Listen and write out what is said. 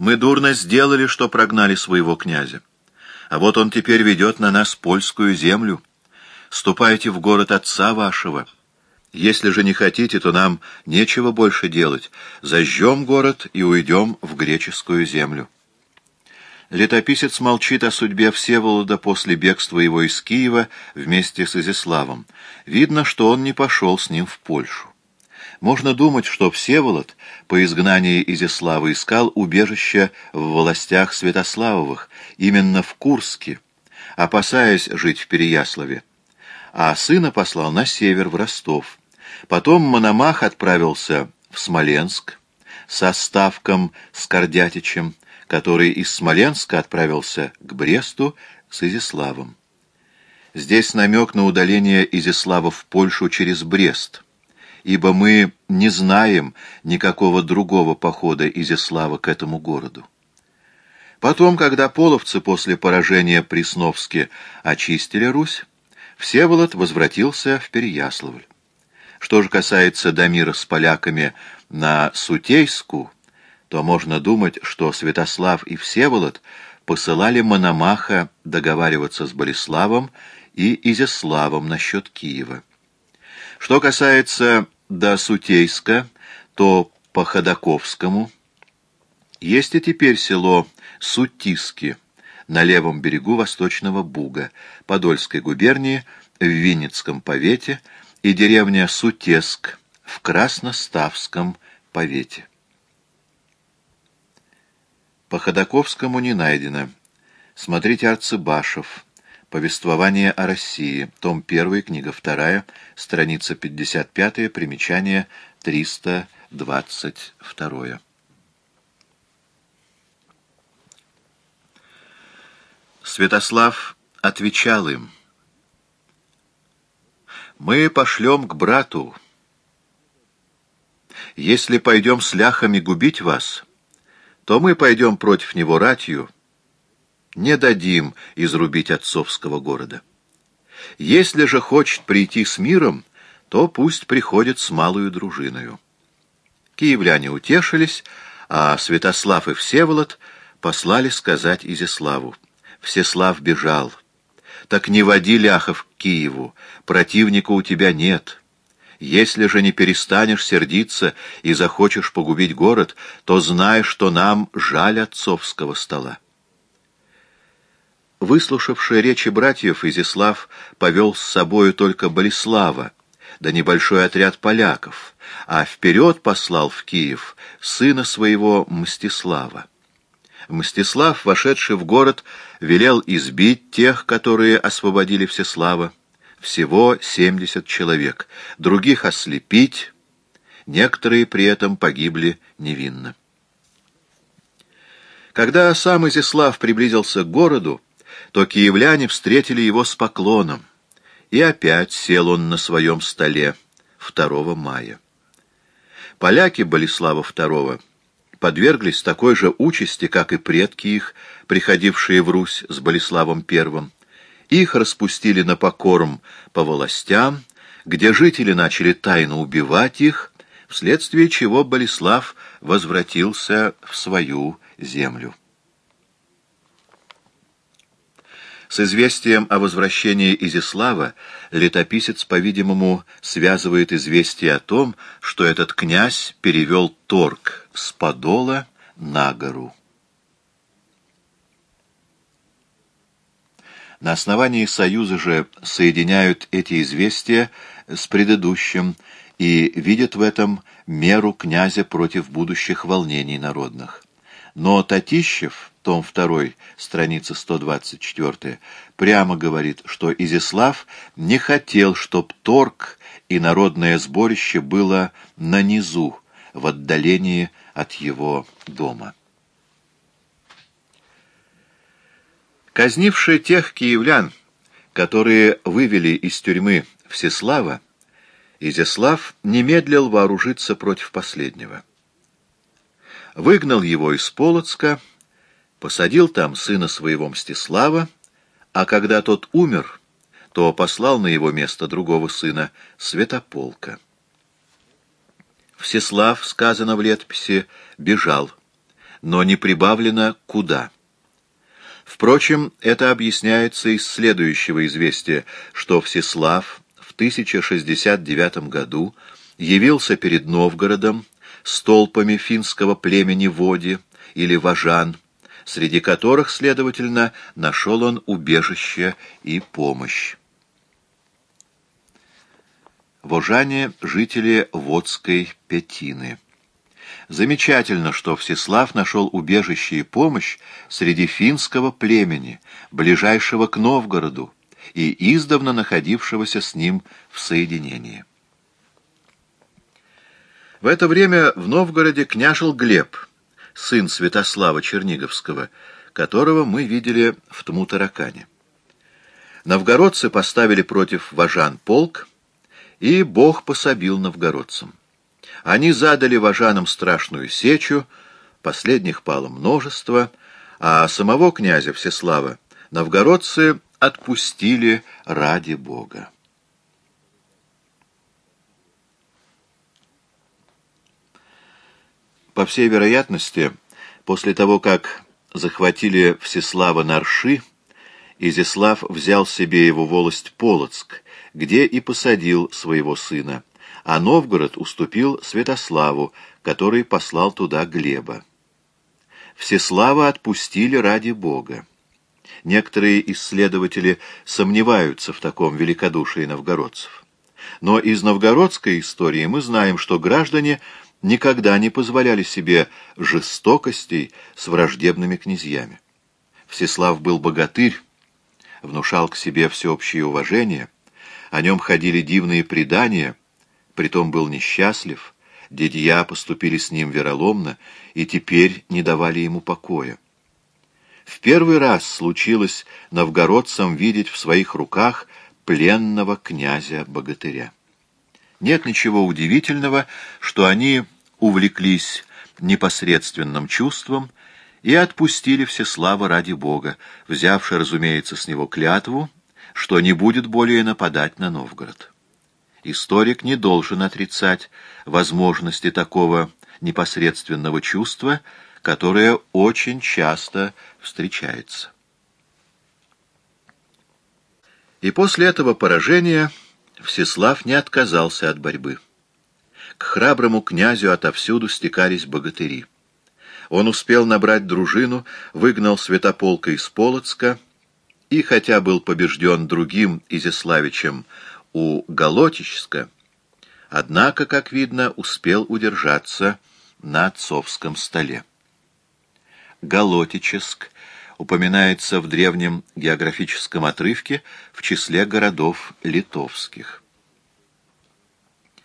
Мы дурно сделали, что прогнали своего князя. А вот он теперь ведет на нас польскую землю. Ступайте в город отца вашего. Если же не хотите, то нам нечего больше делать. Зажжем город и уйдем в греческую землю. Летописец молчит о судьбе Всеволода после бегства его из Киева вместе с Изяславом. Видно, что он не пошел с ним в Польшу. Можно думать, что Всеволод по изгнании Изяслава искал убежище в властях Святославовых, именно в Курске, опасаясь жить в Переяславе, а сына послал на север, в Ростов. Потом Мономах отправился в Смоленск со Ставком Скордятичем, который из Смоленска отправился к Бресту с Изяславом. Здесь намек на удаление Изяслава в Польшу через Брест, ибо мы не знаем никакого другого похода Изяслава к этому городу. Потом, когда половцы после поражения при Сновске очистили Русь, Всеволод возвратился в Переяславль. Что же касается Дамира с поляками на Сутейску, то можно думать, что Святослав и Всеволод посылали Мономаха договариваться с Болеславом и Изяславом насчет Киева. Что касается до Сутейска, то по Ходаковскому есть и теперь село Сутиски на левом берегу Восточного Буга, Подольской губернии, в Винницком повете, и деревня Сутеск в Красноставском повете. По Ходаковскому не найдено. Смотрите Арцебашев. Повествование о России. Том 1, книга 2, страница 55, примечание 322. Святослав отвечал им. «Мы пошлем к брату. Если пойдем с ляхами губить вас...» то мы пойдем против него ратью, не дадим изрубить отцовского города. Если же хочет прийти с миром, то пусть приходит с малую дружиною. Киевляне утешились, а Святослав и Всеволод послали сказать Изяславу. Всеслав бежал. Так не води ляхов к Киеву, противника у тебя нет». Если же не перестанешь сердиться и захочешь погубить город, то знай, что нам жаль отцовского стола. Выслушавший речи братьев, Изяслав повел с собою только Болеслава, да небольшой отряд поляков, а вперед послал в Киев сына своего Мстислава. Мстислав, вошедший в город, велел избить тех, которые освободили Всеслава, всего 70 человек, других ослепить, некоторые при этом погибли невинно. Когда сам Изяслав приблизился к городу, то киевляне встретили его с поклоном, и опять сел он на своем столе 2 мая. Поляки Болеслава II подверглись такой же участи, как и предки их, приходившие в Русь с Болеславом I, их распустили на покорм по властям, где жители начали тайно убивать их, вследствие чего Болеслав возвратился в свою землю. С известием о возвращении Изяслава летописец, по-видимому, связывает известие о том, что этот князь перевел торг с Подола на гору. На основании союза же соединяют эти известия с предыдущим и видят в этом меру князя против будущих волнений народных. Но Татищев, том 2, страница 124, прямо говорит, что Изяслав не хотел, чтоб торг и народное сборище было на низу, в отдалении от его дома. Казнивший тех киевлян, которые вывели из тюрьмы Всеслава, Изяслав не медлил вооружиться против последнего. Выгнал его из Полоцка, посадил там сына своего Мстислава, а когда тот умер, то послал на его место другого сына, Святополка. Всеслав, сказано в летописи, бежал, но не прибавлено «куда». Впрочем, это объясняется из следующего известия, что Всеслав в 1069 году явился перед Новгородом с толпами финского племени Води или Важан, среди которых, следовательно, нашел он убежище и помощь. Вожане — жители Водской Петины. Замечательно, что Всеслав нашел убежище и помощь среди финского племени, ближайшего к Новгороду и издавна находившегося с ним в соединении. В это время в Новгороде княжил Глеб, сын Святослава Черниговского, которого мы видели в Тмутаракане. Новгородцы поставили против вожан полк, и Бог пособил новгородцам. Они задали вожанам страшную сечу, последних пало множество, а самого князя Всеслава новгородцы отпустили ради Бога. По всей вероятности, после того, как захватили Всеслава Нарши, Изяслав взял себе его волость Полоцк, где и посадил своего сына, а Новгород уступил Святославу, который послал туда Глеба. Всеслава отпустили ради Бога. Некоторые исследователи сомневаются в таком великодушии новгородцев. Но из новгородской истории мы знаем, что граждане никогда не позволяли себе жестокостей с враждебными князьями. Всеслав был богатырь, внушал к себе всеобщее уважение, о нем ходили дивные предания, притом был несчастлив, дядья поступили с ним вероломно и теперь не давали ему покоя. В первый раз случилось новгородцам видеть в своих руках пленного князя-богатыря. Нет ничего удивительного, что они увлеклись непосредственным чувством и отпустили Всеслава ради Бога, взявши, разумеется, с него клятву, что не будет более нападать на Новгород. Историк не должен отрицать возможности такого непосредственного чувства, которое очень часто встречается. И после этого поражения Всеслав не отказался от борьбы. К храброму князю отовсюду стекались богатыри. Он успел набрать дружину, выгнал Святополка из Полоцка и, хотя был побежден другим Изяславичем у Голотическа, однако, как видно, успел удержаться на отцовском столе. Голотическ упоминается в древнем географическом отрывке в числе городов литовских.